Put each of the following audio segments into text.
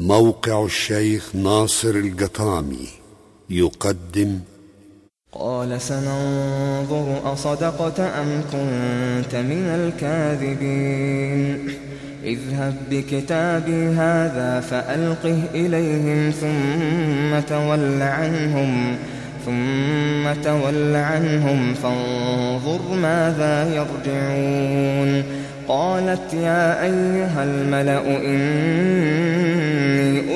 موقع الشيخ ناصر القطامي يقدم. قال سننظر أصدقت أم كنت من الكاذبين؟ اذهب بكتابي هذا فألقه إليهم ثم تول عنهم ثم تول عنهم فانظر ماذا يرجعون. قالت يا أيها الملأ إني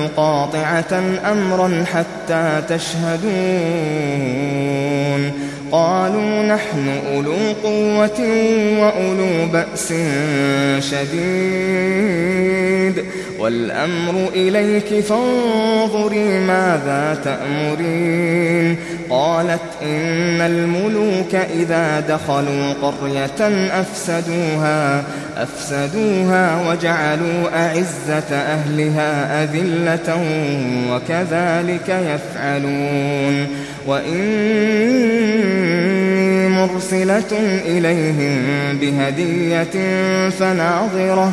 قاطعة أمرا حتى تشهدون. قالوا نحن أولو قوة وأولو بأس شديد. والأمر إليك فانظري ماذا تأمرين. قالت إن الملوك إذا دخلوا قرية أفسدوها أفسدوها وجعلوا أعزة أهلها أذلة وكذلك يفعلون. وإني مرسلة إليهم بهدية فناظرة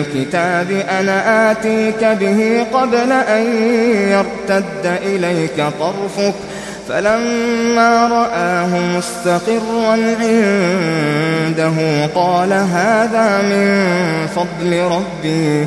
الكتاب أنا آتيك به قبل أن يرتد إليك طرفك فلما رآه مستقرا عنده قال هذا من فضل ربي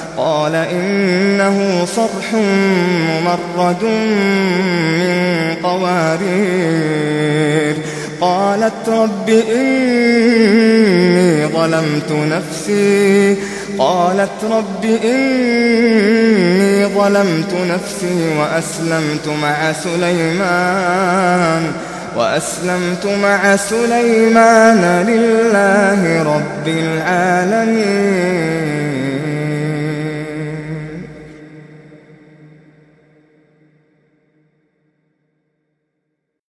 قال إنه صرح ممرد من قوارير. قالت رب إني ظلمت نفسي. قالت رب إني ظلمت نفسي وأسلمت مع سليمان. وأسلمت مع سليمان لله رب العالمين.